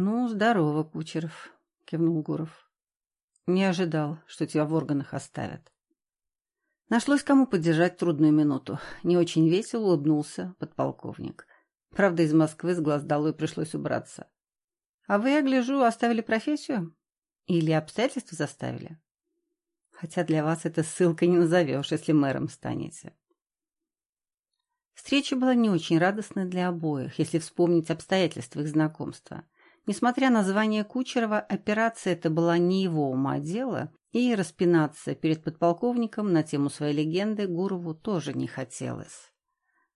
«Ну, здорово, Кучеров», — кивнул Гуров. «Не ожидал, что тебя в органах оставят». Нашлось кому поддержать трудную минуту. Не очень весело улыбнулся подполковник. Правда, из Москвы с глаз долой пришлось убраться. «А вы, я гляжу, оставили профессию? Или обстоятельства заставили?» Хотя для вас это ссылкой не назовешь, если мэром станете. Встреча была не очень радостной для обоих, если вспомнить обстоятельства их знакомства. Несмотря на звание Кучерова, операция это была не его ума дело, и распинаться перед подполковником на тему своей легенды Гурову тоже не хотелось.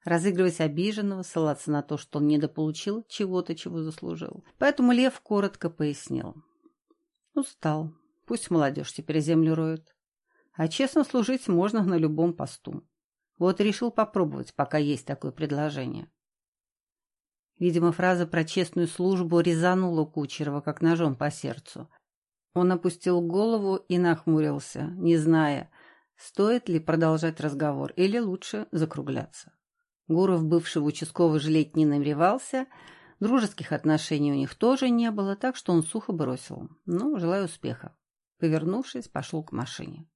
Разыгрывать обиженного, ссылаться на то, что он недополучил чего-то, чего заслужил. Поэтому Лев коротко пояснил. Устал. Пусть молодежь теперь землю роет. А честно служить можно на любом посту. Вот решил попробовать, пока есть такое предложение. Видимо, фраза про честную службу резанула Кучерова, как ножом по сердцу. Он опустил голову и нахмурился, не зная, стоит ли продолжать разговор или лучше закругляться. Гуров бывшего участкового жалеть не намеревался, дружеских отношений у них тоже не было, так что он сухо бросил. Ну, желаю успеха. Повернувшись, пошел к машине.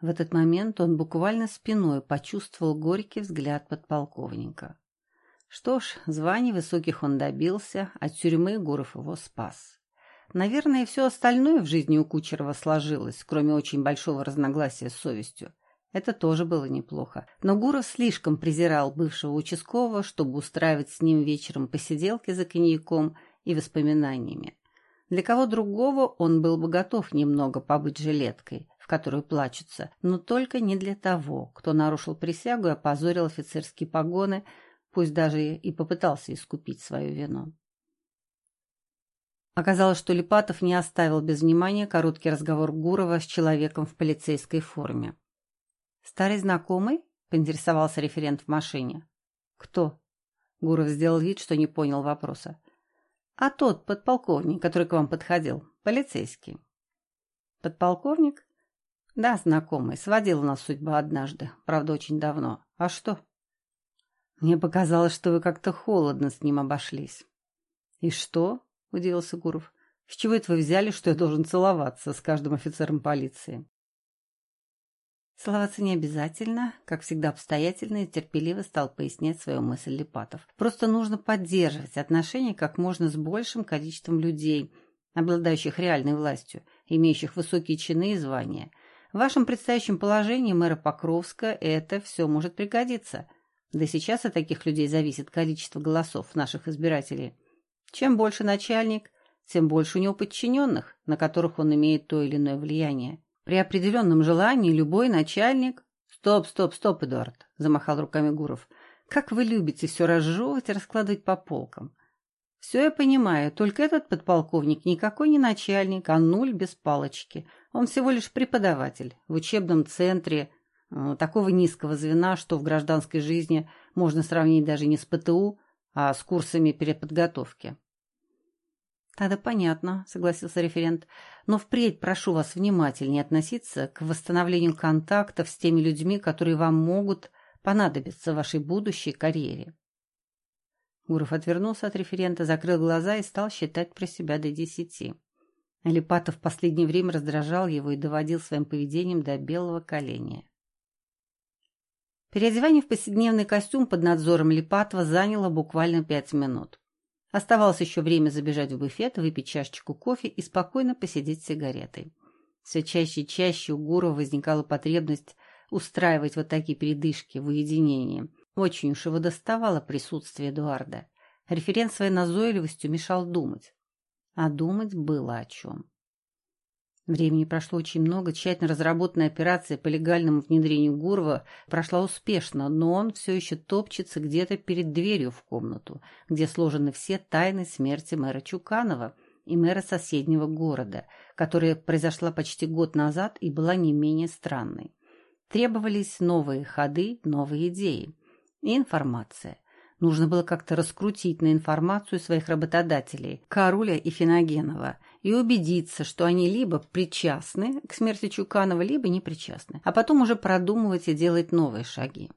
В этот момент он буквально спиной почувствовал горький взгляд подполковника. Что ж, званий высоких он добился, от тюрьмы Гуров его спас. Наверное, все остальное в жизни у Кучерова сложилось, кроме очень большого разногласия с совестью. Это тоже было неплохо. Но Гуров слишком презирал бывшего участкового, чтобы устраивать с ним вечером посиделки за коньяком и воспоминаниями. Для кого другого он был бы готов немного побыть жилеткой, которую плачутся, но только не для того, кто нарушил присягу и опозорил офицерские погоны, пусть даже и попытался искупить свою вину. Оказалось, что Липатов не оставил без внимания короткий разговор Гурова с человеком в полицейской форме. «Старый знакомый?» — поинтересовался референт в машине. «Кто?» — Гуров сделал вид, что не понял вопроса. «А тот подполковник, который к вам подходил, полицейский». «Подполковник?» Да, знакомый. Сводила нас судьба однажды. Правда, очень давно. А что? Мне показалось, что вы как-то холодно с ним обошлись. И что? Удивился Гуров. С чего это вы взяли, что я должен целоваться с каждым офицером полиции? Целоваться не обязательно, как всегда обстоятельно и терпеливо стал пояснять свою мысль Липатов. Просто нужно поддерживать отношения как можно с большим количеством людей, обладающих реальной властью, имеющих высокие чины и звания, в вашем предстоящем положении мэра Покровска это все может пригодиться. Да сейчас от таких людей зависит количество голосов наших избирателей. Чем больше начальник, тем больше у него подчиненных, на которых он имеет то или иное влияние. При определенном желании любой начальник... «Стоп, стоп, стоп, Эдуард!» — замахал руками Гуров. «Как вы любите все разжевывать и раскладывать по полкам!» «Все я понимаю, только этот подполковник никакой не начальник, а нуль без палочки. Он всего лишь преподаватель в учебном центре такого низкого звена, что в гражданской жизни можно сравнить даже не с ПТУ, а с курсами переподготовки. «Тогда понятно», — согласился референт. «Но впредь прошу вас внимательнее относиться к восстановлению контактов с теми людьми, которые вам могут понадобиться в вашей будущей карьере». Гуров отвернулся от референта, закрыл глаза и стал считать про себя до десяти. Алипатов в последнее время раздражал его и доводил своим поведением до белого коленя. Переодевание в повседневный костюм под надзором Липатова заняло буквально пять минут. Оставалось еще время забежать в буфет, выпить чашечку кофе и спокойно посидеть с сигаретой. Все чаще и чаще у Гурова возникала потребность устраивать вот такие передышки в уединении. Очень уж его доставало присутствие Эдуарда. Референт своей назойливостью мешал думать. А думать было о чем. Времени прошло очень много, тщательно разработанная операция по легальному внедрению Гурова прошла успешно, но он все еще топчется где-то перед дверью в комнату, где сложены все тайны смерти мэра Чуканова и мэра соседнего города, которая произошла почти год назад и была не менее странной. Требовались новые ходы, новые идеи и информация – Нужно было как-то раскрутить на информацию своих работодателей, Каруля и Финогенова, и убедиться, что они либо причастны к смерти Чуканова, либо не причастны, а потом уже продумывать и делать новые шаги.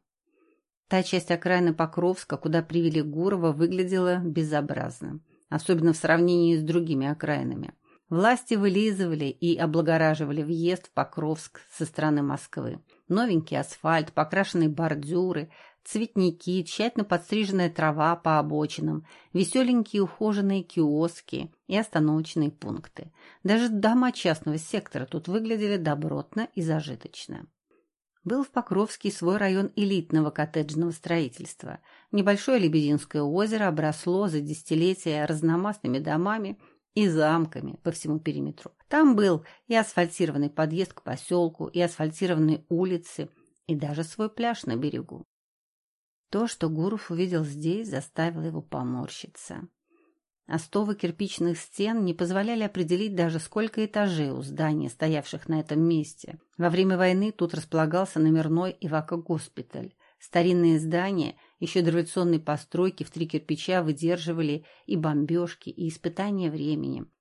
Та часть окраины Покровска, куда привели Гурова, выглядела безобразно. особенно в сравнении с другими окраинами. Власти вылизывали и облагораживали въезд в Покровск со стороны Москвы. Новенький асфальт, покрашенные бордюры, цветники, тщательно подстриженная трава по обочинам, веселенькие ухоженные киоски и остановочные пункты. Даже дома частного сектора тут выглядели добротно и зажиточно. Был в Покровске свой район элитного коттеджного строительства. Небольшое Лебединское озеро обросло за десятилетия разномастными домами и замками по всему периметру. Там был и асфальтированный подъезд к поселку, и асфальтированные улицы, и даже свой пляж на берегу. То, что Гуров увидел здесь, заставило его поморщиться. Остовы кирпичных стен не позволяли определить даже сколько этажей у здания, стоявших на этом месте. Во время войны тут располагался номерной Ивако-госпиталь. Старинные здания, еще дореволюционные постройки в три кирпича выдерживали и бомбежки, и испытания временем.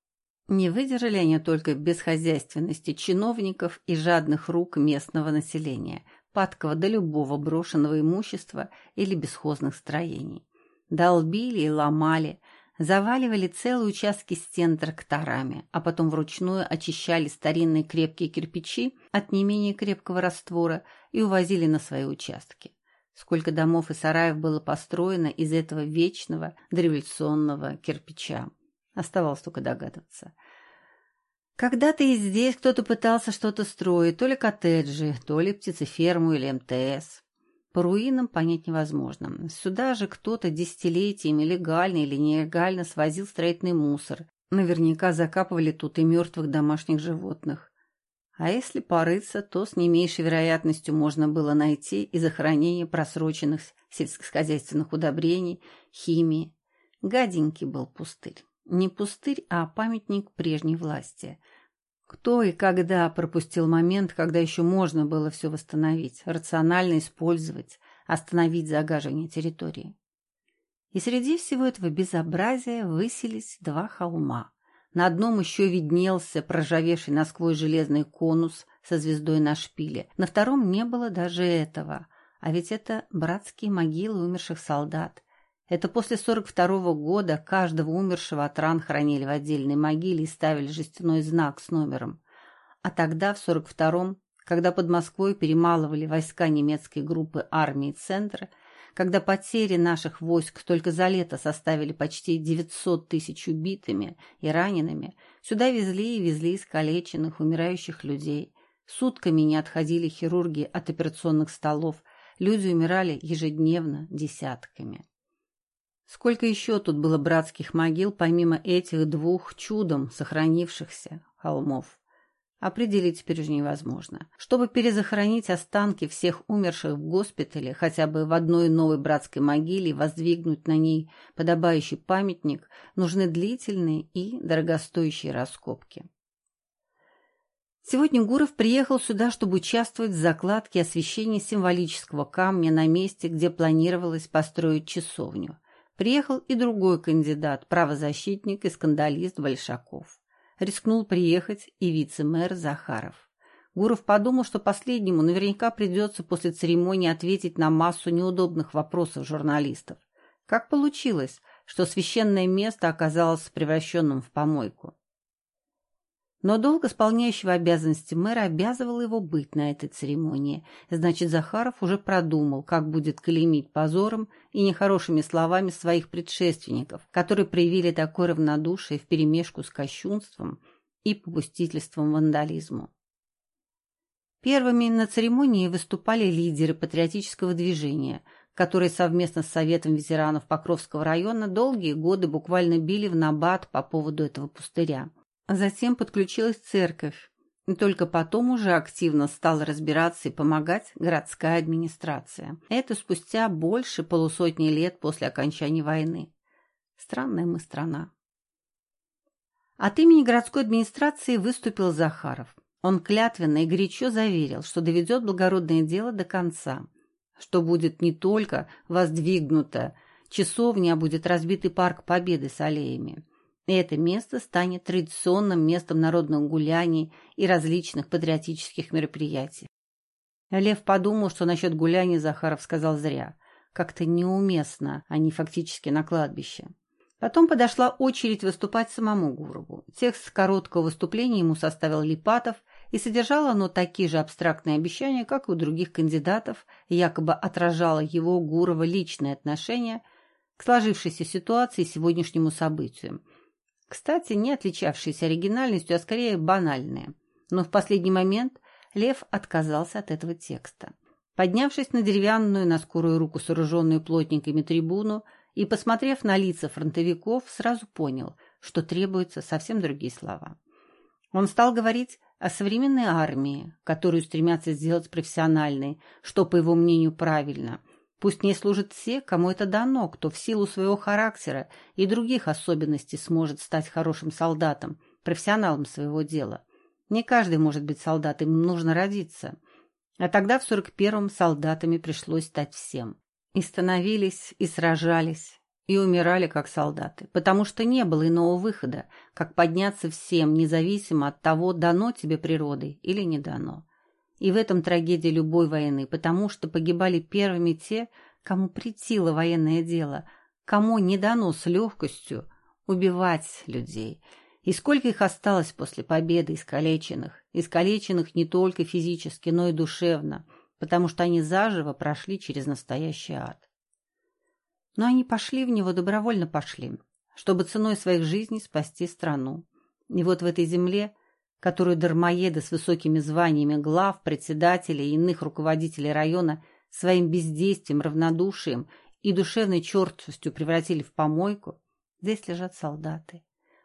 Не выдержали они только бесхозяйственности чиновников и жадных рук местного населения, падкого до любого брошенного имущества или бесхозных строений. Долбили и ломали, заваливали целые участки стен тракторами, а потом вручную очищали старинные крепкие кирпичи от не менее крепкого раствора и увозили на свои участки. Сколько домов и сараев было построено из этого вечного дореволюционного кирпича. Оставалось только догадываться – когда-то и здесь кто-то пытался что-то строить, то ли коттеджи, то ли птицеферму или МТС. По руинам понять невозможно. Сюда же кто-то десятилетиями легально или нелегально свозил строительный мусор. Наверняка закапывали тут и мертвых домашних животных. А если порыться, то с не меньшей вероятностью можно было найти и захоронение просроченных сельскохозяйственных удобрений, химии. Гаденький был пустырь. Не пустырь, а памятник прежней власти. Кто и когда пропустил момент, когда еще можно было все восстановить, рационально использовать, остановить загаживание территории? И среди всего этого безобразия высились два холма. На одном еще виднелся проржавевший насквозь железный конус со звездой на шпиле. На втором не было даже этого. А ведь это братские могилы умерших солдат, это после 42-го года каждого умершего от ран хранили в отдельной могиле и ставили жестяной знак с номером. А тогда, в 42-м, когда под Москвой перемалывали войска немецкой группы армии «Центра», когда потери наших войск только за лето составили почти 900 тысяч убитыми и ранеными, сюда везли и везли искалеченных, умирающих людей. Сутками не отходили хирурги от операционных столов, люди умирали ежедневно десятками. Сколько еще тут было братских могил, помимо этих двух чудом сохранившихся холмов? Определить теперь уже невозможно. Чтобы перезахоронить останки всех умерших в госпитале, хотя бы в одной новой братской могиле и воздвигнуть на ней подобающий памятник, нужны длительные и дорогостоящие раскопки. Сегодня Гуров приехал сюда, чтобы участвовать в закладке и освещении символического камня на месте, где планировалось построить часовню. Приехал и другой кандидат, правозащитник и скандалист Большаков. Рискнул приехать и вице-мэр Захаров. Гуров подумал, что последнему наверняка придется после церемонии ответить на массу неудобных вопросов журналистов. Как получилось, что священное место оказалось превращенным в помойку? Но долг исполняющего обязанности мэра обязывал его быть на этой церемонии. Значит, Захаров уже продумал, как будет клеймить позором и нехорошими словами своих предшественников, которые проявили такое равнодушие вперемешку с кощунством и попустительством вандализму. Первыми на церемонии выступали лидеры патриотического движения, которые совместно с Советом ветеранов Покровского района долгие годы буквально били в набат по поводу этого пустыря – Затем подключилась церковь, и только потом уже активно стала разбираться и помогать городская администрация. Это спустя больше полусотни лет после окончания войны. Странная мы страна. От имени городской администрации выступил Захаров. Он клятвенно и горячо заверил, что доведет благородное дело до конца, что будет не только воздвигнута часовня, а будет разбитый парк Победы с аллеями. И это место станет традиционным местом народных гуляний и различных патриотических мероприятий. Лев подумал, что насчет гуляний Захаров сказал зря. Как-то неуместно, они фактически на кладбище. Потом подошла очередь выступать самому Гурову. Текст короткого выступления ему составил Липатов, и содержало оно такие же абстрактные обещания, как и у других кандидатов, якобы отражало его, Гурова, личное отношение к сложившейся ситуации и сегодняшнему событию. Кстати, не отличавшиеся оригинальностью, а скорее банальные. Но в последний момент Лев отказался от этого текста. Поднявшись на деревянную, на скорую руку сооруженную плотниками трибуну и посмотрев на лица фронтовиков, сразу понял, что требуются совсем другие слова. Он стал говорить о современной армии, которую стремятся сделать профессиональной, что, по его мнению, правильно. Пусть в ней служат все, кому это дано, кто в силу своего характера и других особенностей сможет стать хорошим солдатом, профессионалом своего дела. Не каждый может быть солдатом, им нужно родиться. А тогда в 41-м солдатами пришлось стать всем. И становились, и сражались, и умирали как солдаты, потому что не было иного выхода, как подняться всем, независимо от того, дано тебе природой или не дано. И в этом трагедия любой войны, потому что погибали первыми те, кому притило военное дело, кому не дано с легкостью убивать людей – и сколько их осталось после победы искалеченных, искалеченных не только физически, но и душевно, потому что они заживо прошли через настоящий ад. Но они пошли в него, добровольно пошли, чтобы ценой своих жизней спасти страну. И вот в этой земле, которую дармоеды с высокими званиями глав, председателей и иных руководителей района своим бездействием, равнодушием и душевной чертостью превратили в помойку, здесь лежат солдаты.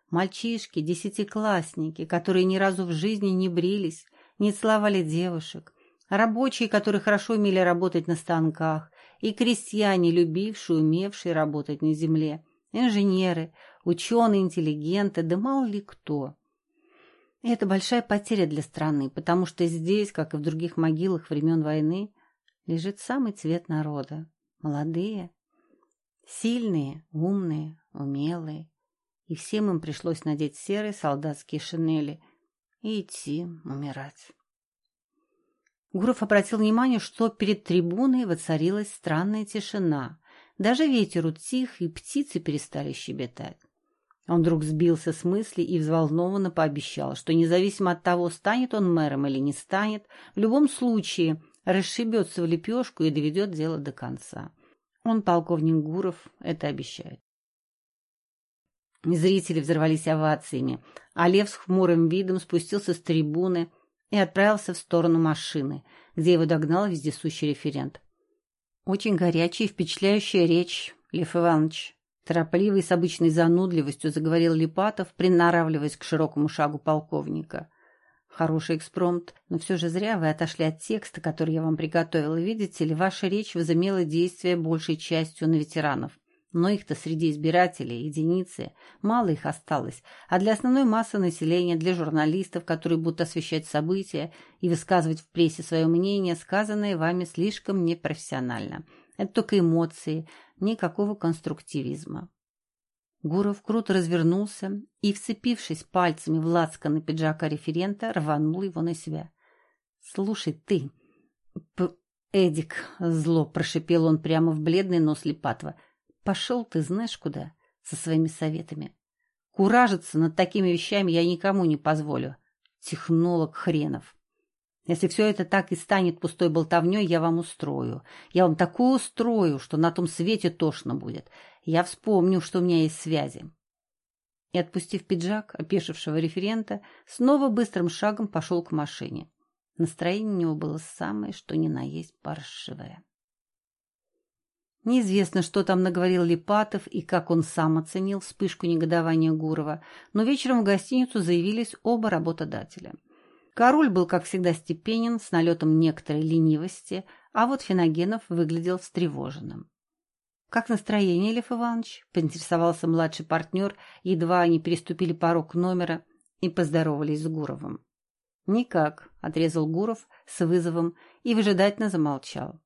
Мальчишки, десятиклассники, которые ни разу в жизни не брились, не целовали девушек, рабочие, которые хорошо умели работать на станках, и крестьяне, любившие, умевшие работать на земле, инженеры, ученые, интеллигенты, да мало ли кто. Это большая потеря для страны, потому что здесь, как и в других могилах времен войны, лежит самый цвет народа. Молодые, сильные, умные, умелые, и всем им пришлось надеть серые солдатские шинели и идти умирать. Гуров обратил внимание, что перед трибуной воцарилась странная тишина. Даже ветер утих, и птицы перестали щебетать. Он вдруг сбился с мысли и взволнованно пообещал, что независимо от того, станет он мэром или не станет, в любом случае расшибется в лепешку и доведет дело до конца. Он, полковник Гуров, это обещает. Зрители взорвались овациями, а Лев с хмурым видом спустился с трибуны и отправился в сторону машины, где его догнал вездесущий референт. «Очень горячая и впечатляющая речь, Лев Иванович», торопливо и с обычной занудливостью заговорил Липатов, приноравливаясь к широкому шагу полковника. «Хороший экспромт, но все же зря вы отошли от текста, который я вам приготовил. Видите ли, ваша речь возымела действие большей частью на ветеранов. Но их-то среди избирателей единицы, мало их осталось, а для основной массы населения, для журналистов, которые будут освещать события и высказывать в прессе свое мнение, сказанное вами слишком непрофессионально. Это только эмоции, никакого конструктивизма. Гуров круто развернулся и, вцепившись пальцами в лацканы пиджака референта, рванул его на себя. «Слушай, ты, П Эдик!» — зло прошипел он прямо в бледный нос Липатова — Пошел ты знаешь куда со своими советами. Куражиться над такими вещами я никому не позволю. Технолог хренов. Если все это так и станет пустой болтовней, я вам устрою. Я вам такую устрою, что на том свете тошно будет. Я вспомню, что у меня есть связи. И, отпустив пиджак опешившего референта, снова быстрым шагом пошел к машине. Настроение у него было самое, что ни на есть паршивое. Неизвестно, что там наговорил Липатов и как он сам оценил вспышку негодования Гурова, но вечером в гостиницу заявились оба работодателя. Король был, как всегда, степенен, с налетом некоторой ленивости, а вот Финогенов выглядел встревоженным. «Как настроение, Лев Иванович?» – поинтересовался младший партнер, едва они переступили порог номера и поздоровались с Гуровым. «Никак», – отрезал Гуров с вызовом и выжидательно замолчал.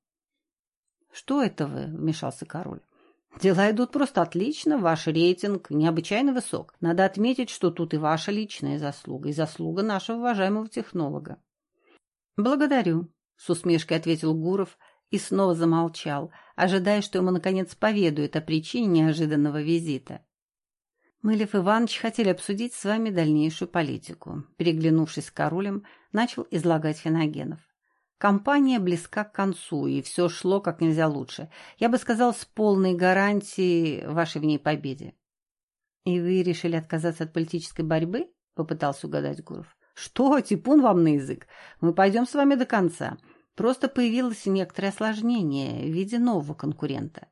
«Что это вы?» – вмешался король. «Дела идут просто отлично, ваш рейтинг необычайно высок. Надо отметить, что тут и ваша личная заслуга, и заслуга нашего уважаемого технолога». «Благодарю», – с усмешкой ответил Гуров и снова замолчал, ожидая, что ему наконец поведают о причине неожиданного визита. Мы, Лев Иванович, хотели обсудить с вами дальнейшую политику. Переглянувшись с Карулем, начал излагать Феногенов. Компания близка к концу, и все шло как нельзя лучше. Я бы сказал, с полной гарантией вашей в ней победе. — И вы решили отказаться от политической борьбы? — попытался угадать Гуров. — Что, типун вам на язык? Мы пойдем с вами до конца. Просто появилось некоторое осложнение в виде нового конкурента.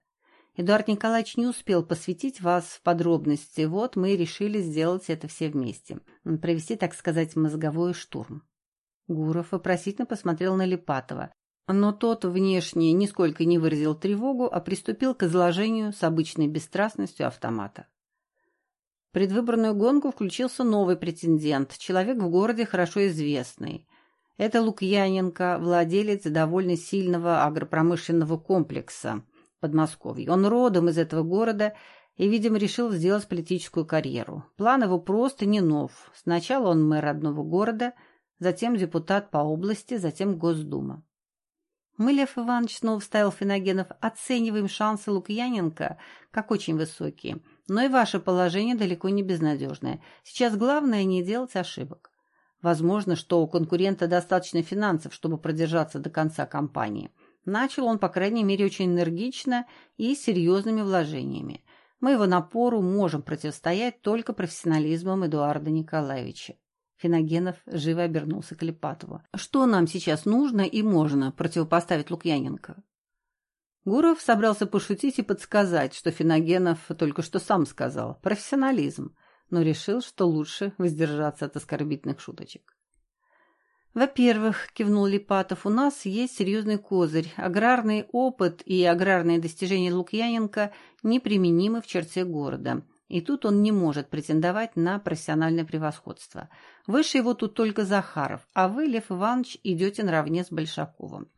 Эдуард Николаевич не успел посвятить вас в подробности, вот мы и решили сделать это все вместе. Провести, так сказать, мозговой штурм. Гуров вопросительно посмотрел на Липатова, но тот внешне нисколько не выразил тревогу, а приступил к изложению с обычной бесстрастностью автомата. Предвыборную гонку включился новый претендент, человек в городе хорошо известный. Это Лукьяненко, владелец довольно сильного агропромышленного комплекса в Подмосковье. Он родом из этого города и, видимо, решил сделать политическую карьеру. План его просто не нов. Сначала он мэр родного города – затем депутат по области, затем Госдума. Мы, Лев Иванович, снова вставил Феногенов, оцениваем шансы Лукьяненко как очень высокие, но и ваше положение далеко не безнадежное. Сейчас главное не делать ошибок. Возможно, что у конкурента достаточно финансов, чтобы продержаться до конца кампании. Начал он, по крайней мере, очень энергично и серьезными вложениями. Мы его напору можем противостоять только профессионализмом Эдуарда Николаевича. Финогенов живо обернулся к Липатову. «Что нам сейчас нужно и можно противопоставить Лукьяненко?» Гуров собрался пошутить и подсказать, что Финогенов только что сам сказал – профессионализм, но решил, что лучше воздержаться от оскорбительных шуточек. «Во-первых, — кивнул Липатов, — у нас есть серьезный козырь. Аграрный опыт и аграрные достижения Лукьяненко неприменимы в черте города. И тут он не может претендовать на профессиональное превосходство. Выше его тут только Захаров, а вы, Лев Иванович, идете наравне с Большаковым.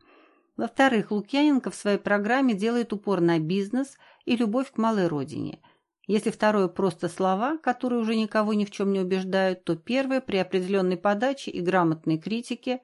Во-вторых, Лукьяненко в своей программе делает упор на бизнес и любовь к малой родине. Если второе просто слова, которые уже никого ни в чем не убеждают, то первое при определенной подаче и грамотной критике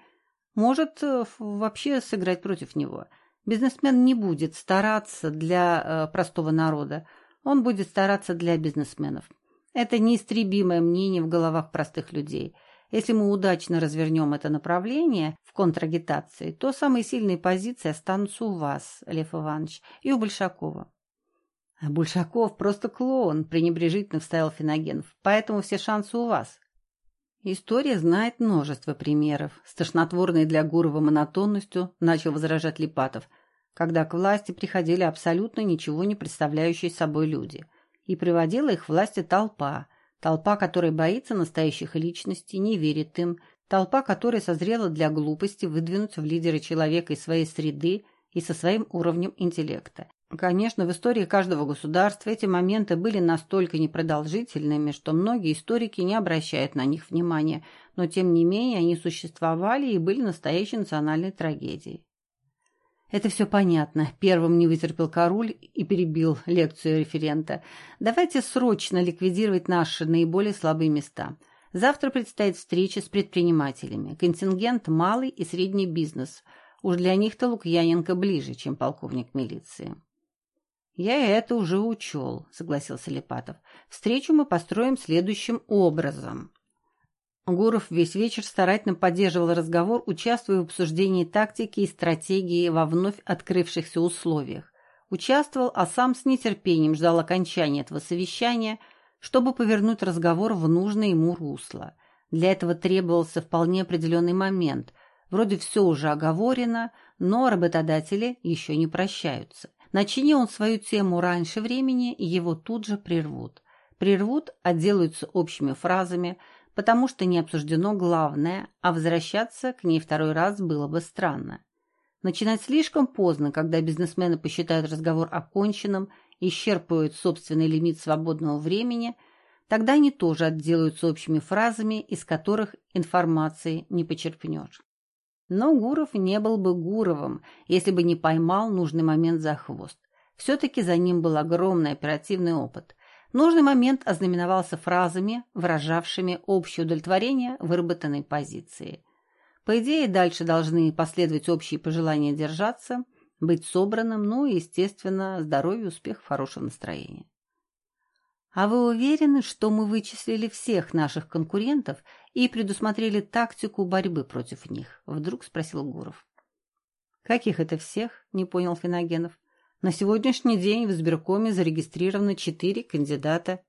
может э, вообще сыграть против него. Бизнесмен не будет стараться для э, простого народа, он будет стараться для бизнесменов. Это неистребимое мнение в головах простых людей. Если мы удачно развернем это направление в контрагитации, то самые сильные позиции останутся у вас, Лев Иванович, и у Большакова. А Большаков просто клоун, пренебрежительно вставил Финогенов, поэтому все шансы у вас. История знает множество примеров. С тошнотворной для Гурова монотонностью начал возражать Липатов, когда к власти приходили абсолютно ничего не представляющие собой люди – и приводила их власти толпа, толпа, которая боится настоящих личностей, не верит им, толпа, которая созрела для глупости выдвинуться в лидеры человека из своей среды и со своим уровнем интеллекта. Конечно, в истории каждого государства эти моменты были настолько непродолжительными, что многие историки не обращают на них внимания, но тем не менее они существовали и были настоящей национальной трагедией. Это все понятно. Первым не вытерпел Король и перебил лекцию референта. Давайте срочно ликвидировать наши наиболее слабые места. Завтра предстоит встреча с предпринимателями. Контингент – малый и средний бизнес. Уж для них-то Лукьяненко ближе, чем полковник милиции. «Я это уже учел», — согласился Лепатов. «Встречу мы построим следующим образом. Гуров весь вечер старательно поддерживал разговор, участвуя в обсуждении тактики и стратегии во вновь открывшихся условиях. Участвовал, а сам с нетерпением ждал окончания этого совещания, чтобы повернуть разговор в нужное ему русло. Для этого требовался вполне определенный момент. Вроде все уже оговорено, но работодатели еще не прощаются. Начини он свою тему раньше времени, его тут же прервут. Прервут, отделаются общими фразами – потому что не обсуждено главное, а возвращаться к ней второй раз было бы странно. Начинать слишком поздно, когда бизнесмены посчитают разговор оконченным, исчерпывают собственный лимит свободного времени, тогда они тоже отделаются общими фразами, из которых информации не почерпнешь. Но Гуров не был бы Гуровым, если бы не поймал нужный момент за хвост. Все-таки за ним был огромный оперативный опыт. Нужный момент ознаменовался фразами, выражавшими общее удовлетворение выработанной позиции. По идее, дальше должны последовать общие пожелания держаться, быть собранным, ну и, естественно, здоровье, успех, хорошего настроения. А вы уверены, что мы вычислили всех наших конкурентов и предусмотрели тактику борьбы против них? Вдруг спросил Гуров. Каких это всех? Не понял Финогенов. На сегодняшний день в избиркоме зарегистрировано четыре кандидата.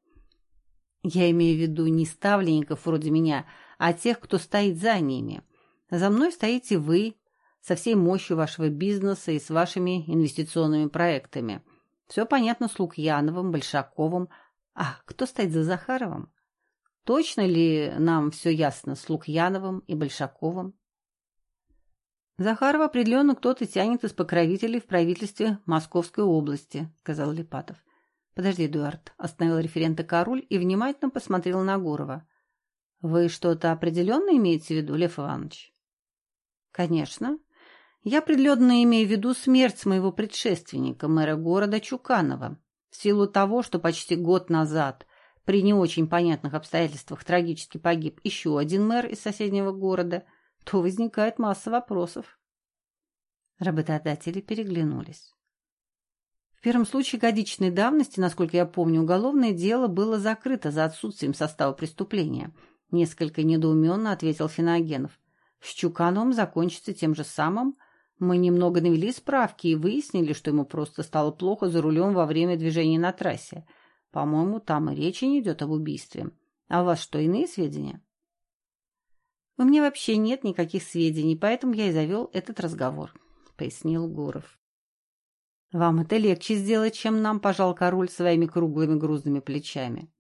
Я имею в виду не ставленников вроде меня, а тех, кто стоит за ними. За мной стоите вы, со всей мощью вашего бизнеса и с вашими инвестиционными проектами. Все понятно с Лукьяновым, Большаковым. А кто стоит за Захаровым? Точно ли нам все ясно с Лукьяновым и Большаковым? Захарова определенно кто-то тянет из покровителей в правительстве Московской области, сказал Липатов. Подожди, Эдуард, остановил референта Король и внимательно посмотрел на Гурова. Вы что-то определенно имеете в виду, Лев Иванович? Конечно. Я определенно имею в виду смерть моего предшественника, мэра города Чуканова, в силу того, что почти год назад при не очень понятных обстоятельствах трагически погиб еще один мэр из соседнего города, то возникает масса вопросов. Работодатели переглянулись. В первом случае годичной давности, насколько я помню, уголовное дело было закрыто за отсутствием состава преступления. Несколько недоуменно ответил Финогенов. С Чукановым закончится тем же самым – мы немного навели справки и выяснили, что ему просто стало плохо за рулем во время движения на трассе. По-моему, там и речи не идет об убийстве. А у вас что, иные сведения? У меня вообще нет никаких сведений, поэтому я и завел этот разговор, — пояснил Гуров. Вам это легче сделать, чем нам, пожал король своими круглыми грузными плечами.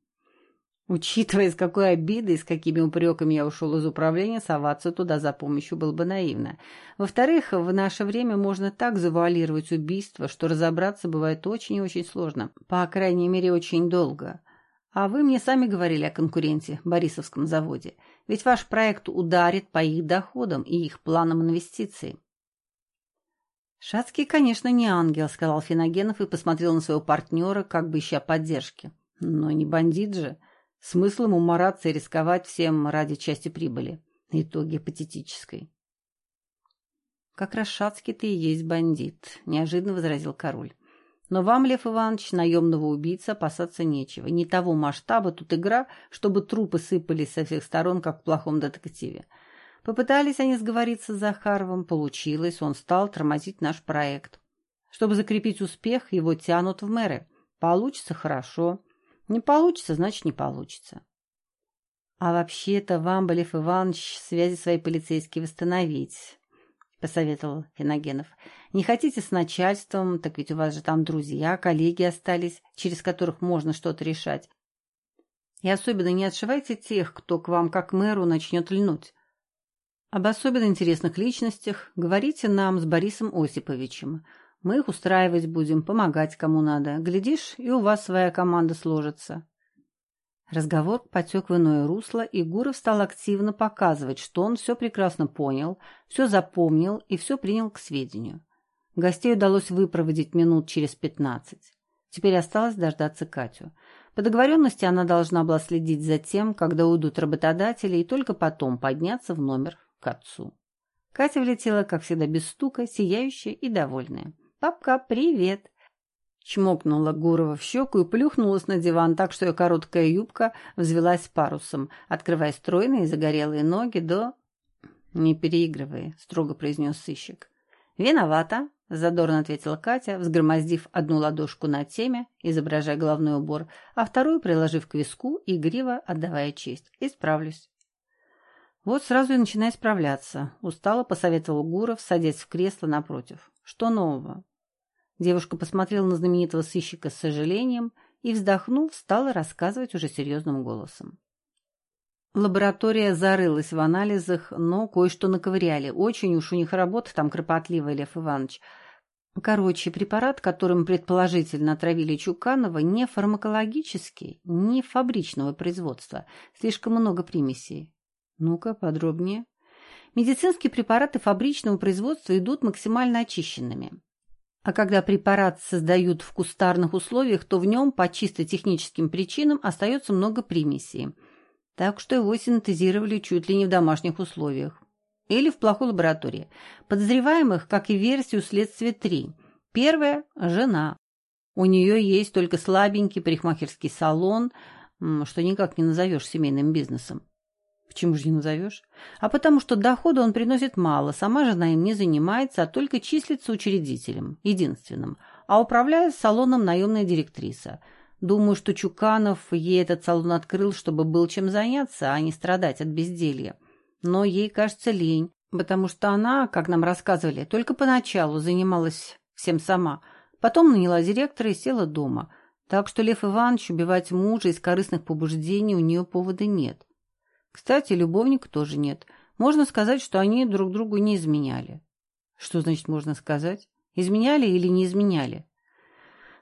Учитывая, с какой обидой и с какими упреками я ушел из управления, соваться туда за помощью было бы наивно. Во-вторых, в наше время можно так завуалировать убийство, что разобраться бывает очень и очень сложно. По крайней мере, очень долго. А вы мне сами говорили о конкуренте, Борисовском заводе. Ведь ваш проект ударит по их доходам и их планам инвестиций. «Шацкий, конечно, не ангел», — сказал Финогенов и посмотрел на своего партнера, как бы ища поддержки. «Но не бандит же». Смысл ему мараться и рисковать всем ради части прибыли. Итоги патетической. «Как раз Шацкий ты и есть бандит», — неожиданно возразил король. «Но вам, Лев Иванович, наемного убийца, опасаться нечего. Не того масштаба тут игра, чтобы трупы сыпались со всех сторон, как в плохом детективе. Попытались они сговориться с Захаровым, получилось, он стал тормозить наш проект. Чтобы закрепить успех, его тянут в мэры. Получится хорошо, не получится, значит, не получится. А вообще-то вам, Болев Иванович, связи свои полицейские восстановить, — посоветовал Финогенов. Не хотите с начальством, так ведь у вас же там друзья, коллеги остались, через которых можно что-то решать. И особенно не отшивайте тех, кто к вам как мэру начнет льнуть. Об особенно интересных личностях говорите нам с Борисом Осиповичем. Мы их устраивать будем, помогать кому надо. Глядишь, и у вас своя команда сложится. Разговор потек в иное русло, и Гуров стал активно показывать, что он все прекрасно понял, все запомнил и все принял к сведению. Гостей удалось выпроводить минут через пятнадцать. Теперь осталось дождаться Катю. По договоренности она должна была следить за тем, когда уйдут работодатели, и только потом подняться в номер к отцу. Катя влетела, как всегда, без стука, сияющая и довольная. «Папка, привет!» Чмокнула Гурова в щеку и плюхнулась на диван так, что ее короткая юбка взвелась парусом, открывая стройные загорелые ноги до... «Не переигрывай», — строго произнес сыщик. «Виновата», — задорно ответила Катя, взгромоздив одну ладошку на теме, изображая головной убор, а вторую приложив к виску, игриво отдавая честь. «Исправлюсь». «Вот сразу и начинай справляться», — устало посоветовал Гуров, садясь в кресло напротив. «Что нового?» Девушка посмотрела на знаменитого сыщика с сожалением и, вздохнув, стала рассказывать уже серьезным голосом. Лаборатория зарылась в анализах, но кое-что наковыряли. Очень уж у них работа там кропотливая, Лев Иванович. Короче, препарат, которым предположительно отравили Чуканова, не фармакологический, не фабричного производства. Слишком много примесей. Ну-ка, подробнее. Медицинские препараты фабричного производства идут максимально очищенными. А когда препарат создают в кустарных условиях, то в нем по чисто техническим причинам остается много примесей. Так что его синтезировали чуть ли не в домашних условиях. Или в плохой лаборатории. Подозреваемых, как и версию следствия, три. Первая – жена. У нее есть только слабенький парикмахерский салон, что никак не назовешь семейным бизнесом. Почему же не назовешь? А потому что дохода он приносит мало, сама жена им не занимается, а только числится учредителем, единственным, а управляет салоном наемная директриса. Думаю, что Чуканов ей этот салон открыл, чтобы был чем заняться, а не страдать от безделья. Но ей кажется лень, потому что она, как нам рассказывали, только поначалу занималась всем сама, потом наняла директора и села дома. Так что Лев Иванович убивать мужа из корыстных побуждений у нее повода нет. Кстати, любовника тоже нет. Можно сказать, что они друг другу не изменяли. Что значит можно сказать? Изменяли или не изменяли?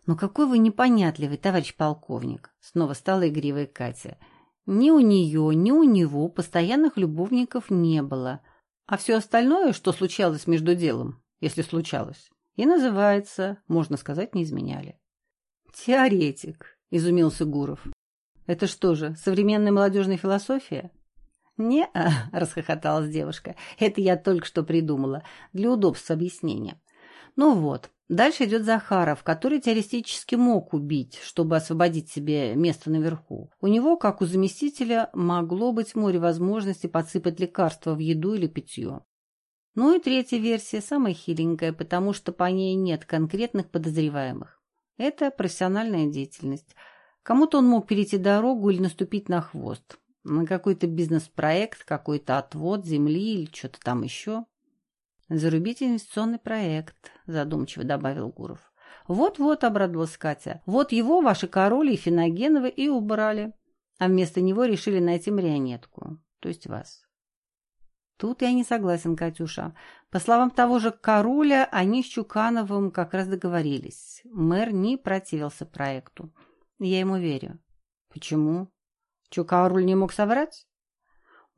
«Ну какой вы непонятливый, товарищ полковник!» Снова стала игривая Катя. «Ни у нее, ни у него постоянных любовников не было. А все остальное, что случалось между делом, если случалось, и называется, можно сказать, не изменяли». «Теоретик», — изумился Гуров. «Это что же, современная молодежная философия?» «Не-а», — расхохоталась девушка, — «это я только что придумала, для удобства объяснения». Ну вот, дальше идет Захаров, который теоретически мог убить, чтобы освободить себе место наверху. У него, как у заместителя, могло быть море возможностей подсыпать лекарства в еду или питье. Ну и третья версия, самая хиленькая, потому что по ней нет конкретных подозреваемых. Это профессиональная деятельность. Кому-то он мог перейти дорогу или наступить на хвост на какой-то бизнес-проект, какой-то отвод земли или что-то там еще. «Зарубите инвестиционный проект», — задумчиво добавил Гуров. «Вот-вот», — обрадовалась Катя, — «вот его ваши короли и Финогеновы и убрали, а вместо него решили найти марионетку, то есть вас». Тут я не согласен, Катюша. По словам того же Короля, они с Чукановым как раз договорились. Мэр не противился проекту. Я ему верю. Почему? Чукаруль не мог соврать?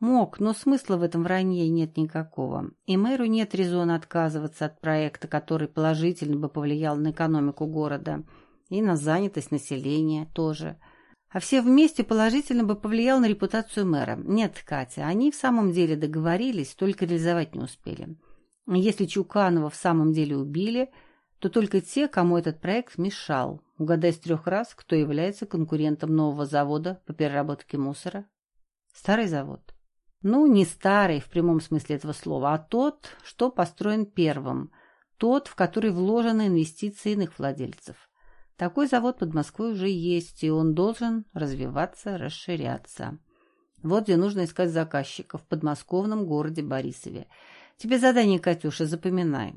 Мог, но смысла в этом вранье нет никакого. И мэру нет резона отказываться от проекта, который положительно бы повлиял на экономику города. И на занятость населения тоже. А все вместе положительно бы повлиял на репутацию мэра. Нет, Катя, они в самом деле договорились, только реализовать не успели. Если Чуканова в самом деле убили, то только те, кому этот проект мешал. Угадай с трех раз, кто является конкурентом нового завода по переработке мусора. Старый завод. Ну, не старый в прямом смысле этого слова, а тот, что построен первым. Тот, в который вложены инвестиции иных владельцев. Такой завод под Москвой уже есть, и он должен развиваться, расширяться. Вот где нужно искать заказчиков в подмосковном городе Борисове. Тебе задание, Катюша, запоминай.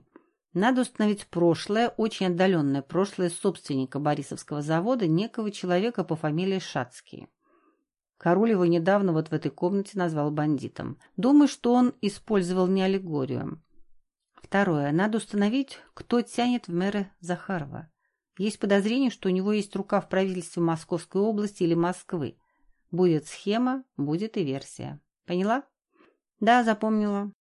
Надо установить прошлое, очень отдаленное прошлое собственника Борисовского завода, некого человека по фамилии Шацкий. Король его недавно вот в этой комнате назвал бандитом. Думаю, что он использовал не аллегорию. Второе. Надо установить, кто тянет в мэры Захарова. Есть подозрение, что у него есть рука в правительстве Московской области или Москвы. Будет схема, будет и версия. Поняла? Да, запомнила.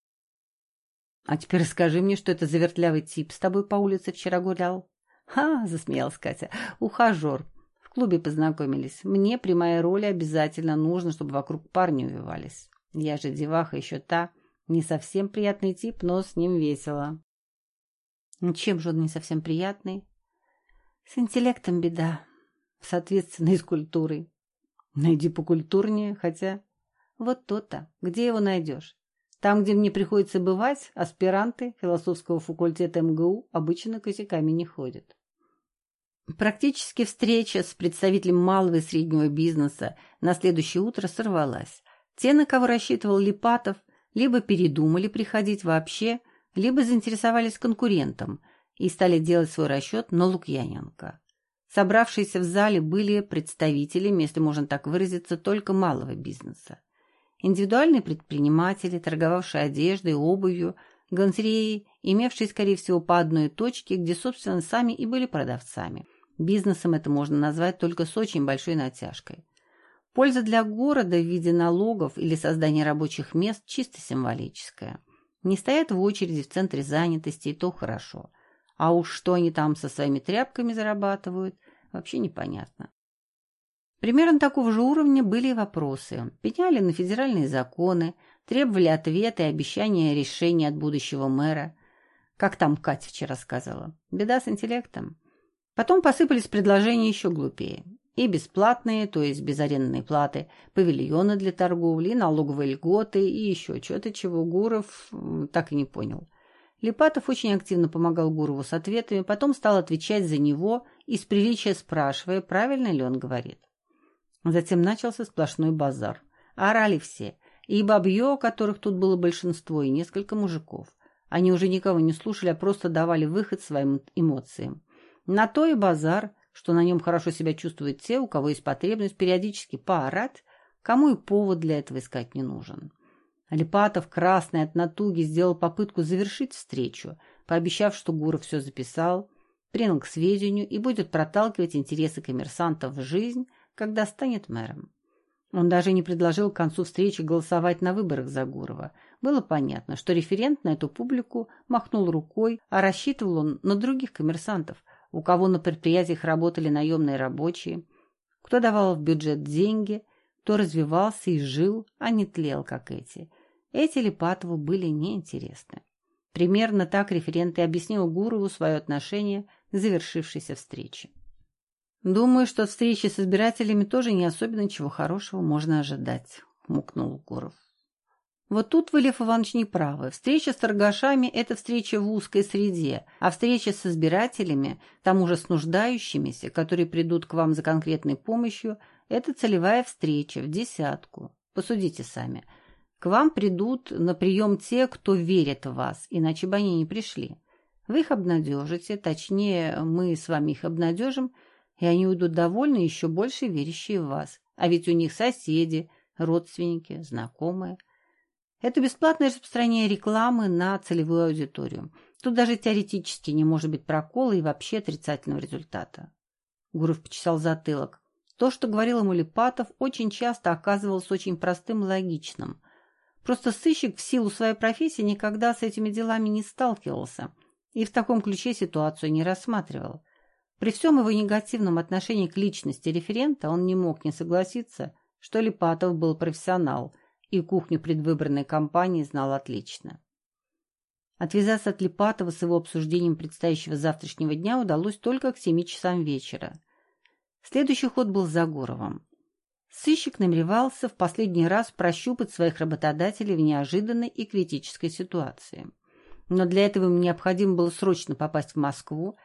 А теперь расскажи мне, что это за вертлявый тип с тобой по улице вчера гулял. «Ха!» — засмеялась Катя. «Ухажер. Клубе познакомились. Мне при моей роли обязательно нужно, чтобы вокруг парни увивались. Я же деваха еще та. Не совсем приятный тип, но с ним весело». «Чем же он не совсем приятный?» «С интеллектом беда. Соответственно, и с культурой. Найди покультурнее, хотя...» «Вот то-то. Где его найдешь?» Там, где мне приходится бывать, аспиранты философского факультета МГУ обычно косяками не ходят. Практически встреча с представителем малого и среднего бизнеса на следующее утро сорвалась. Те, на кого рассчитывал Липатов, либо передумали приходить вообще, либо заинтересовались конкурентом и стали делать свой расчет на Лукьяненко. Собравшиеся в зале были представителями, если можно так выразиться, только малого бизнеса. Индивидуальные предприниматели, торговавшие одеждой, обувью, галантереей, имевшие, скорее всего, по одной точке, где, собственно, сами и были продавцами. Бизнесом это можно назвать только с очень большой натяжкой. Польза для города в виде налогов или создания рабочих мест чисто символическая. Не стоят в очереди в центре занятости, и то хорошо. А уж что они там со своими тряпками зарабатывают, вообще непонятно. Примерно такого же уровня были и вопросы. Пеняли на федеральные законы, требовали ответа и обещания решения от будущего мэра. Как там Катя вчера сказала? Беда с интеллектом. Потом посыпались предложения еще глупее. И бесплатные, то есть без арендной платы, павильоны для торговли, налоговые льготы и еще что-то, чего Гуров так и не понял. Липатов очень активно помогал Гурову с ответами, потом стал отвечать за него, из приличия спрашивая, правильно ли он говорит. Затем начался сплошной базар. Орали все, и бабье, которых тут было большинство, и несколько мужиков. Они уже никого не слушали, а просто давали выход своим эмоциям. На то и базар, что на нем хорошо себя чувствуют те, у кого есть потребность периодически поорать, кому и повод для этого искать не нужен. Алипатов, красный от натуги, сделал попытку завершить встречу, пообещав, что Гуров все записал, принял к сведению и будет проталкивать интересы коммерсантов в жизнь, когда станет мэром. Он даже не предложил к концу встречи голосовать на выборах за Гурова. Было понятно, что референт на эту публику махнул рукой, а рассчитывал он на других коммерсантов, у кого на предприятиях работали наемные рабочие, кто давал в бюджет деньги, кто развивался и жил, а не тлел, как эти. Эти Липатову были неинтересны. Примерно так референт и объяснил Гурову свое отношение к завершившейся встрече. «Думаю, что от встречи с избирателями тоже не особенно чего хорошего можно ожидать», — мукнул Гуров. Вот тут вы, Лев Иванович, не правы. Встреча с торгашами – это встреча в узкой среде, а встреча с избирателями, тому же с нуждающимися, которые придут к вам за конкретной помощью, это целевая встреча в десятку. Посудите сами. К вам придут на прием те, кто верит в вас, иначе бы они не пришли. Вы их обнадежите, точнее, мы с вами их обнадежим, и они уйдут довольны еще больше верящие в вас. А ведь у них соседи, родственники, знакомые – это бесплатное распространение рекламы на целевую аудиторию. Тут даже теоретически не может быть прокола и вообще отрицательного результата. Гуров почесал затылок. То, что говорил ему Липатов, очень часто оказывалось очень простым и логичным. Просто сыщик в силу своей профессии никогда с этими делами не сталкивался и в таком ключе ситуацию не рассматривал. При всем его негативном отношении к личности референта он не мог не согласиться, что Липатов был профессионал – и кухню предвыборной кампании знал отлично. Отвязаться от Липатова с его обсуждением предстоящего завтрашнего дня удалось только к семи часам вечера. Следующий ход был за Горовым. Сыщик намеревался в последний раз прощупать своих работодателей в неожиданной и критической ситуации. Но для этого ему необходимо было срочно попасть в Москву.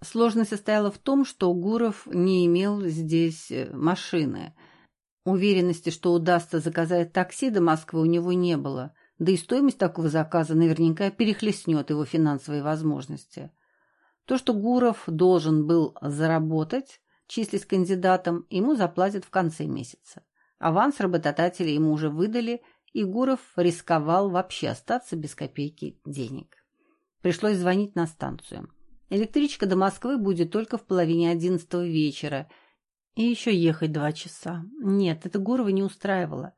Сложность состояла в том, что Гуров не имел здесь э, машины – Уверенности, что удастся заказать такси до Москвы, у него не было, да и стоимость такого заказа наверняка перехлестнет его финансовые возможности. То, что Гуров должен был заработать, числясь кандидатом, ему заплатят в конце месяца. Аванс работодателя ему уже выдали, и Гуров рисковал вообще остаться без копейки денег. Пришлось звонить на станцию. Электричка до Москвы будет только в половине одиннадцатого вечера – и еще ехать два часа. Нет, это Гурова не устраивало.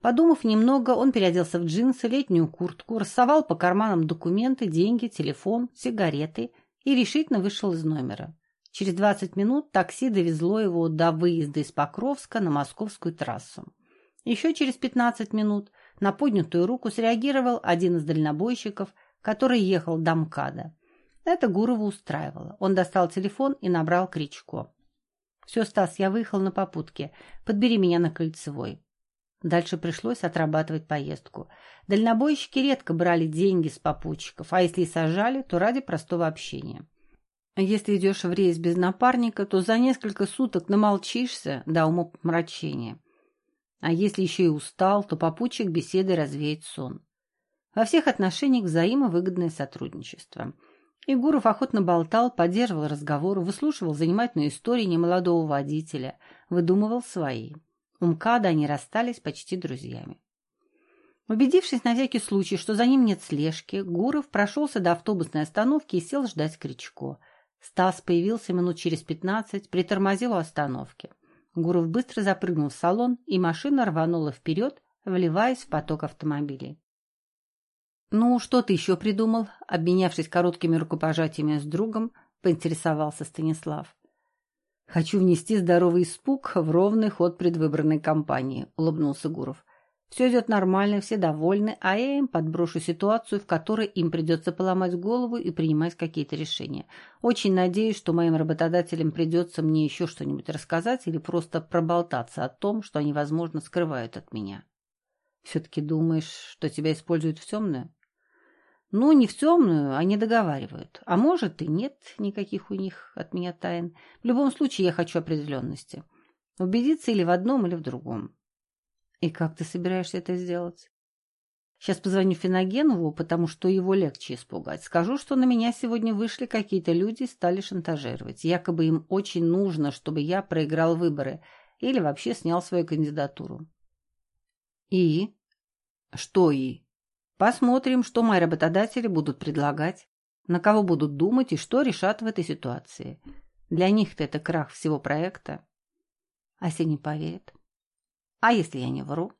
Подумав немного, он переоделся в джинсы, летнюю куртку, рассовал по карманам документы, деньги, телефон, сигареты и решительно вышел из номера. Через 20 минут такси довезло его до выезда из Покровска на московскую трассу. Еще через 15 минут на поднятую руку среагировал один из дальнобойщиков, который ехал до МКАДа. Это Гурова устраивало. Он достал телефон и набрал Кричко. «Все, Стас, я выехал на попутке. Подбери меня на кольцевой». Дальше пришлось отрабатывать поездку. Дальнобойщики редко брали деньги с попутчиков, а если и сажали, то ради простого общения. Если идешь в рейс без напарника, то за несколько суток намолчишься до умопомрачения. А если еще и устал, то попутчик беседы развеет сон. Во всех отношениях взаимовыгодное сотрудничество – и Гуров охотно болтал, поддерживал разговор, выслушивал занимательную историю немолодого водителя, выдумывал свои. У МКАДа они расстались почти друзьями. Убедившись на всякий случай, что за ним нет слежки, Гуров прошелся до автобусной остановки и сел ждать Кричко. Стас появился минут через пятнадцать, притормозил у остановки. Гуров быстро запрыгнул в салон, и машина рванула вперед, вливаясь в поток автомобилей. «Ну, что ты еще придумал?» Обменявшись короткими рукопожатиями с другом, поинтересовался Станислав. «Хочу внести здоровый испуг в ровный ход предвыборной кампании», — улыбнулся Гуров. Все идет нормально, все довольны, а я им подброшу ситуацию, в которой им придется поломать голову и принимать какие-то решения. Очень надеюсь, что моим работодателям придется мне еще что-нибудь рассказать или просто проболтаться о том, что они, возможно, скрывают от меня. Все-таки думаешь, что тебя используют в темную? Ну, не в темную, они договаривают. А может и нет никаких у них от меня тайн. В любом случае я хочу определенности. Убедиться или в одном, или в другом. И как ты собираешься это сделать? Сейчас позвоню Финогенову, потому что его легче испугать. Скажу, что на меня сегодня вышли какие-то люди и стали шантажировать. Якобы им очень нужно, чтобы я проиграл выборы или вообще снял свою кандидатуру. И? Что и? Посмотрим, что мои работодатели будут предлагать, на кого будут думать и что решат в этой ситуации. Для них-то это крах всего проекта. Ася не поверит. А если я не вру?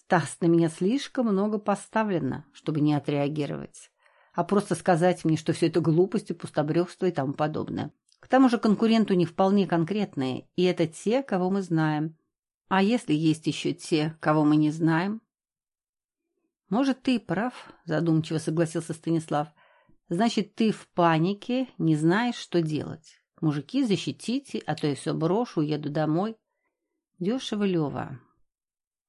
Стас, на меня слишком много поставлено, чтобы не отреагировать, а просто сказать мне, что все это глупость и пустобрехство и тому подобное. К тому же конкуренты у них вполне конкретные, и это те, кого мы знаем. А если есть еще те, кого мы не знаем? Может, ты и прав, задумчиво согласился Станислав. Значит, ты в панике, не знаешь, что делать. Мужики, защитите, а то я все брошу, уеду домой. Дешево, Лева.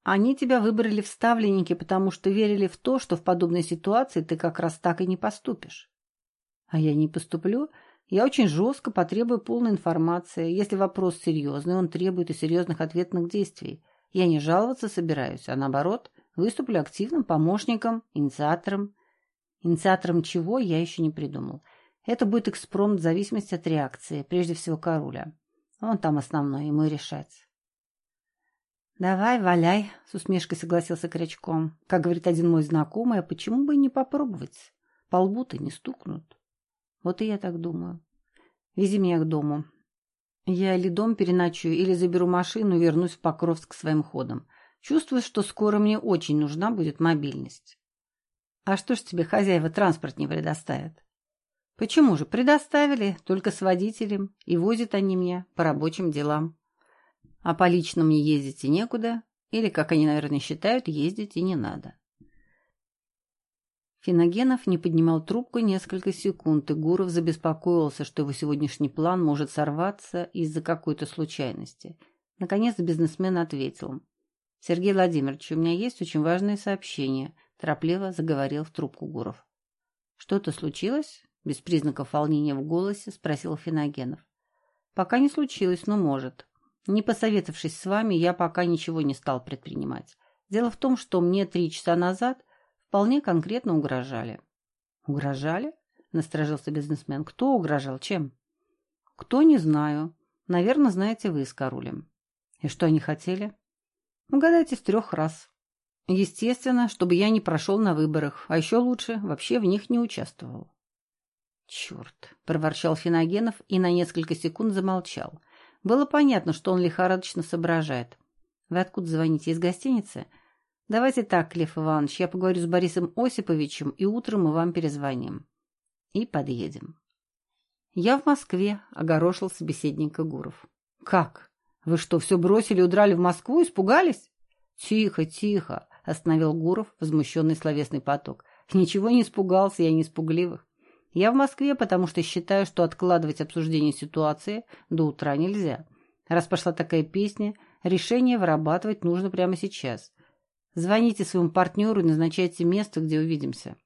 Они тебя выбрали в ставленники, потому что верили в то, что в подобной ситуации ты как раз так и не поступишь. А я не поступлю. Я очень жестко потребую полной информации. Если вопрос серьезный, он требует и серьезных ответных действий. Я не жаловаться собираюсь, а наоборот, выступлю активным помощником, инициатором. Инициатором чего, я еще не придумал. Это будет экспромт в зависимости от реакции, прежде всего Каруля. Он там основной, ему и решать. «Давай, валяй», — с усмешкой согласился Крячком. «Как говорит один мой знакомый, а почему бы и не попробовать? По лбу-то не стукнут». «Вот и я так думаю. Вези меня к дому. Я или дом переночую, или заберу машину и вернусь в Покровск своим ходом. Чувствую, что скоро мне очень нужна будет мобильность». «А что ж тебе хозяева транспорт не предоставят?» Почему же? Предоставили, только с водителем, и возят они меня по рабочим делам. А по личным мне ездить и некуда, или, как они, наверное, считают, ездить и не надо. Финогенов не поднимал трубку несколько секунд, и Гуров забеспокоился, что его сегодняшний план может сорваться из-за какой-то случайности. Наконец бизнесмен ответил. «Сергей Владимирович, у меня есть очень важное сообщение», – торопливо заговорил в трубку Гуров. «Что-то случилось?» Без признаков волнения в голосе спросил Финогенов. Пока не случилось, но может. Не посоветовавшись с вами, я пока ничего не стал предпринимать. Дело в том, что мне три часа назад вполне конкретно угрожали. Угрожали? Насторожился бизнесмен. Кто угрожал? Чем? Кто, не знаю. Наверное, знаете вы с Карулем. И что они хотели? Угадайте с трех раз. Естественно, чтобы я не прошел на выборах, а еще лучше, вообще в них не участвовал. «Черт!» – проворчал Финогенов и на несколько секунд замолчал. Было понятно, что он лихорадочно соображает. «Вы откуда звоните? Из гостиницы?» «Давайте так, Лев Иванович, я поговорю с Борисом Осиповичем, и утром мы вам перезвоним. И подъедем». «Я в Москве», — огорошил собеседника Гуров. «Как? Вы что, все бросили удрали в Москву? Испугались?» «Тихо, тихо», — остановил Гуров возмущенный словесный поток. «Ничего не испугался, я не испугливых. Я в Москве, потому что считаю, что откладывать обсуждение ситуации до утра нельзя. Раз пошла такая песня, решение вырабатывать нужно прямо сейчас. Звоните своему партнеру и назначайте место, где увидимся.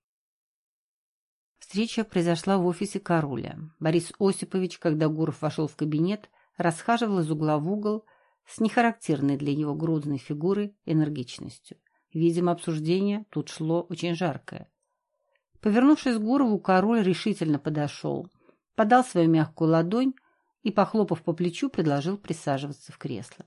Встреча произошла в офисе Короля. Борис Осипович, когда Гуров вошел в кабинет, расхаживал из угла в угол с нехарактерной для его грузной фигуры энергичностью. Видимо, обсуждение тут шло очень жаркое. Повернувшись к Гурову, король решительно подошел, подал свою мягкую ладонь и, похлопав по плечу, предложил присаживаться в кресло.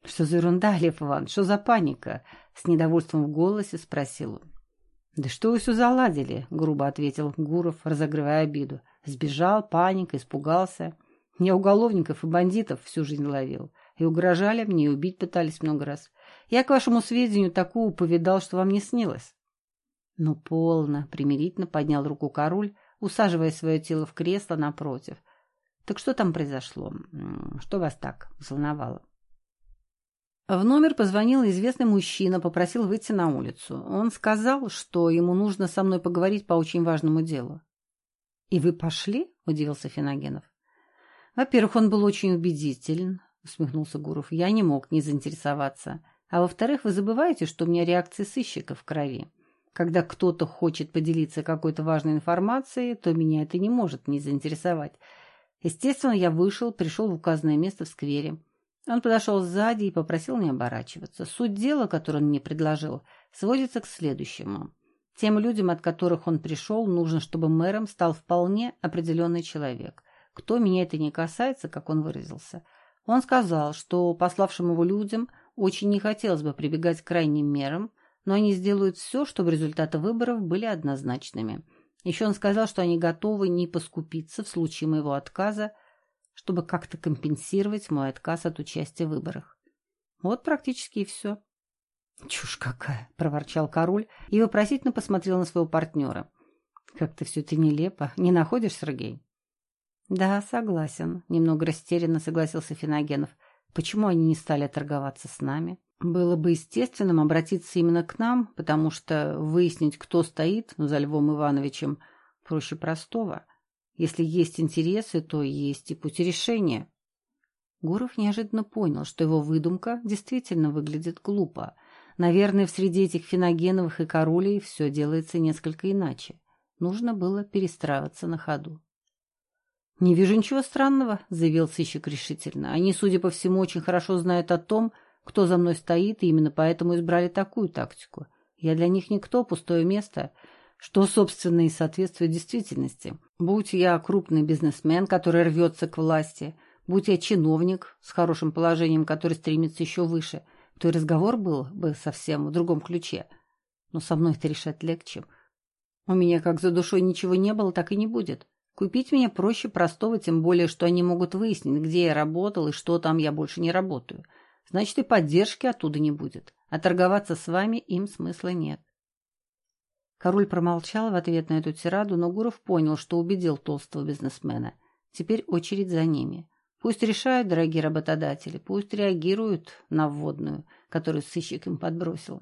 — Что за ерунда, Лев Иванович, что за паника? — с недовольством в голосе спросил он. — Да что вы все заладили? — грубо ответил Гуров, разогревая обиду. Сбежал, паника, испугался. Я уголовников и бандитов всю жизнь ловил. И угрожали мне, и убить пытались много раз. Я, к вашему сведению, такого повидал, что вам не снилось. «Ну, полно!» — примирительно поднял руку король, усаживая свое тело в кресло напротив. «Так что там произошло? Что вас так взволновало?» В номер позвонил известный мужчина, попросил выйти на улицу. Он сказал, что ему нужно со мной поговорить по очень важному делу. «И вы пошли?» – удивился Финогенов. «Во-первых, он был очень убедителен», – усмехнулся Гуров. «Я не мог не заинтересоваться. А во-вторых, вы забываете, что у меня реакция сыщика в крови. Когда кто-то хочет поделиться какой-то важной информацией, то меня это не может не заинтересовать. Естественно, я вышел, пришел в указанное место в сквере. Он подошел сзади и попросил не оборачиваться. Суть дела, которое он мне предложил, сводится к следующему. Тем людям, от которых он пришел, нужно, чтобы мэром стал вполне определенный человек. Кто меня это не касается, как он выразился. Он сказал, что пославшим его людям очень не хотелось бы прибегать к крайним мерам, но они сделают все, чтобы результаты выборов были однозначными. Еще он сказал, что они готовы не поскупиться в случае моего отказа, чтобы как-то компенсировать мой отказ от участия в выборах. Вот практически и все. «Чушь какая!» – проворчал король и вопросительно посмотрел на своего партнера. «Как-то все это нелепо. Не находишь, Сергей?» «Да, согласен», – немного растерянно согласился Финогенов. «Почему они не стали торговаться с нами?» Было бы естественным обратиться именно к нам, потому что выяснить, кто стоит за Львом Ивановичем, проще простого. Если есть интересы, то есть и пути решения. Гуров неожиданно понял, что его выдумка действительно выглядит глупо. Наверное, в среде этих феногеновых и королей все делается несколько иначе. Нужно было перестраиваться на ходу. «Не вижу ничего странного», — заявил сыщик решительно. «Они, судя по всему, очень хорошо знают о том, кто за мной стоит, и именно поэтому избрали такую тактику. Я для них никто, пустое место, что, собственно, и соответствует действительности. Будь я крупный бизнесмен, который рвется к власти, будь я чиновник с хорошим положением, который стремится еще выше, то и разговор был бы совсем в другом ключе. Но со мной это решать легче. У меня как за душой ничего не было, так и не будет. Купить меня проще простого, тем более, что они могут выяснить, где я работал и что там я больше не работаю. Значит, и поддержки оттуда не будет. А торговаться с вами им смысла нет. Король промолчал в ответ на эту тираду, но Гуров понял, что убедил толстого бизнесмена. Теперь очередь за ними. Пусть решают, дорогие работодатели, пусть реагируют на вводную, которую сыщик им подбросил.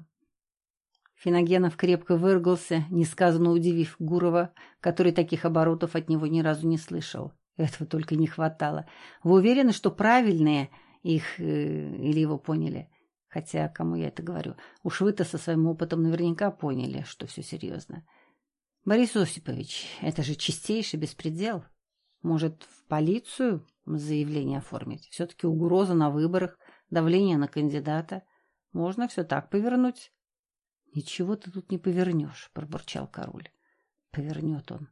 Финогенов крепко выргался, несказанно удивив Гурова, который таких оборотов от него ни разу не слышал. Этого только не хватало. Вы уверены, что правильные их э, или его поняли. Хотя, кому я это говорю? Уж вы-то со своим опытом наверняка поняли, что все серьезно. Борис Осипович, это же чистейший беспредел. Может, в полицию заявление оформить? Все-таки угроза на выборах, давление на кандидата. Можно все так повернуть. Ничего ты тут не повернешь, пробурчал король. Повернет он.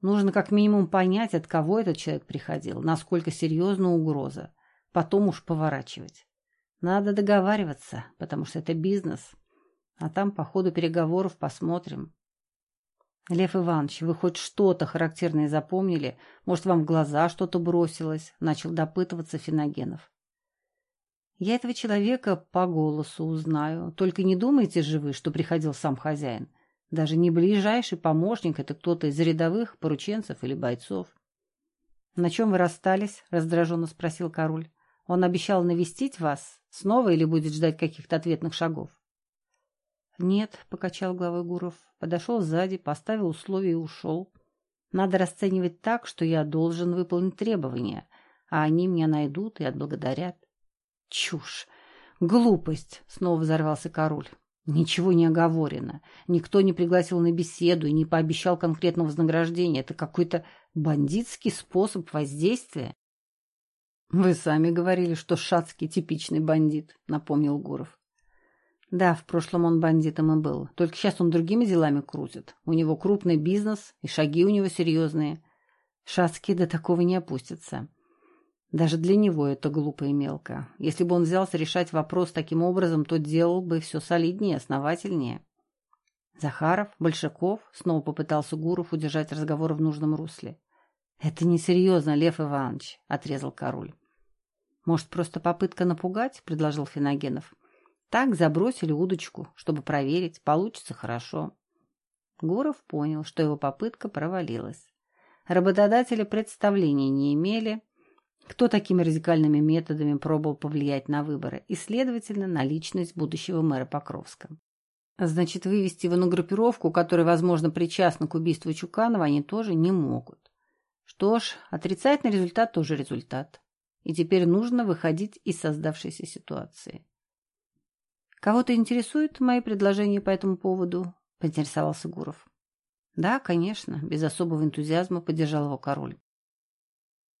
Нужно как минимум понять, от кого этот человек приходил, насколько серьезна угроза потом уж поворачивать. Надо договариваться, потому что это бизнес. А там по ходу переговоров посмотрим. Лев Иванович, вы хоть что-то характерное запомнили? Может, вам в глаза что-то бросилось? Начал допытываться Финогенов. Я этого человека по голосу узнаю. Только не думайте же вы, что приходил сам хозяин. Даже не ближайший помощник, это кто-то из рядовых порученцев или бойцов. — На чем вы расстались? — раздраженно спросил король. Он обещал навестить вас снова или будет ждать каких-то ответных шагов? Нет, покачал головой Гуров. Подошел сзади, поставил условия и ушел. Надо расценивать так, что я должен выполнить требования, а они меня найдут и отблагодарят. Чушь! Глупость! Снова взорвался король. Ничего не оговорено. Никто не пригласил на беседу и не пообещал конкретного вознаграждения. Это какой-то бандитский способ воздействия. «Вы сами говорили, что Шацкий типичный бандит», — напомнил Гуров. «Да, в прошлом он бандитом и был. Только сейчас он другими делами крутит. У него крупный бизнес, и шаги у него серьезные. Шацкий до такого не опустится. Даже для него это глупо и мелко. Если бы он взялся решать вопрос таким образом, то делал бы все солиднее, основательнее». Захаров, Большаков, снова попытался Гуров удержать разговор в нужном русле. «Это несерьезно, Лев Иванович», — отрезал король. «Может, просто попытка напугать?» — предложил Финогенов. «Так забросили удочку, чтобы проверить, получится хорошо». Гуров понял, что его попытка провалилась. Работодатели представления не имели, кто такими радикальными методами пробовал повлиять на выборы и, следовательно, на личность будущего мэра Покровска. Значит, вывести его на группировку, которая, возможно, причастна к убийству Чуканова, они тоже не могут. Что ж, отрицательный результат тоже результат. И теперь нужно выходить из создавшейся ситуации. «Кого-то интересуют мои предложения по этому поводу?» – поинтересовался Гуров. «Да, конечно», – без особого энтузиазма поддержал его король.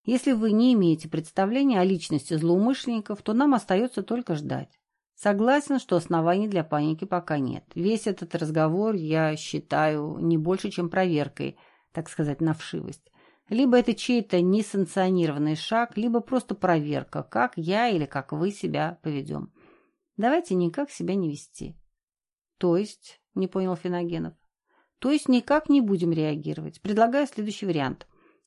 «Если вы не имеете представления о личности злоумышленников, то нам остается только ждать. Согласен, что оснований для паники пока нет. Весь этот разговор я считаю не больше, чем проверкой, так сказать, на вшивость. Либо это чей-то несанкционированный шаг, либо просто проверка, как я или как вы себя поведем. Давайте никак себя не вести. То есть, не понял Финогенов, то есть никак не будем реагировать. Предлагаю следующий вариант.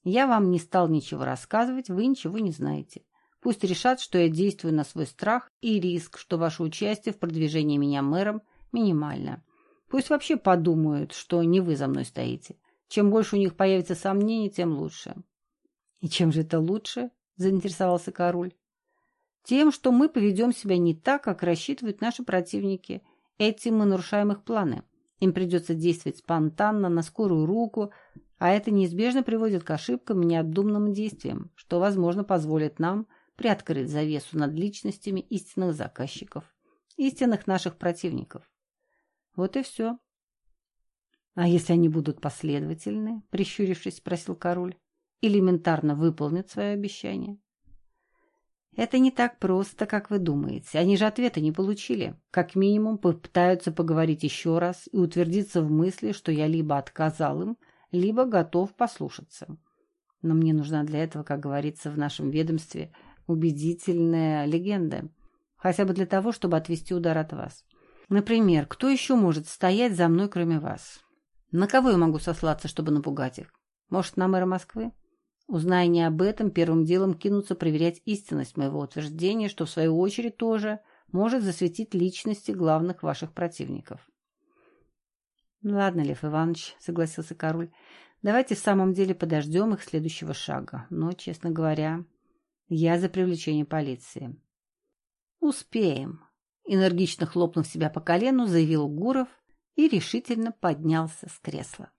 Я вам не стал ничего рассказывать, вы ничего не знаете. Пусть решат, что я действую на свой страх и риск, что ваше участие в продвижении меня мэром минимально. Пусть вообще подумают, что не вы за мной стоите. Чем больше у них появится сомнений, тем лучше. — И чем же это лучше? — заинтересовался король. — Тем, что мы поведем себя не так, как рассчитывают наши противники. Этим мы нарушаем их планы. Им придется действовать спонтанно, на скорую руку, а это неизбежно приводит к ошибкам и необдуманным действиям, что, возможно, позволит нам приоткрыть завесу над личностями истинных заказчиков, истинных наших противников. Вот и все. «А если они будут последовательны?» — прищурившись, спросил король. «Элементарно выполнят свое обещание?» «Это не так просто, как вы думаете. Они же ответа не получили. Как минимум попытаются поговорить еще раз и утвердиться в мысли, что я либо отказал им, либо готов послушаться. Но мне нужна для этого, как говорится в нашем ведомстве, убедительная легенда. Хотя бы для того, чтобы отвести удар от вас. Например, кто еще может стоять за мной, кроме вас?» На кого я могу сослаться, чтобы напугать их? Может, на мэра Москвы? Узная не об этом, первым делом кинуться проверять истинность моего утверждения, что в свою очередь тоже может засветить личности главных ваших противников. «Ладно, Лев Иванович», — согласился король, — «давайте в самом деле подождем их следующего шага. Но, честно говоря, я за привлечение полиции». «Успеем», — энергично хлопнув себя по колену, заявил Гуров, и решительно поднялся с кресла.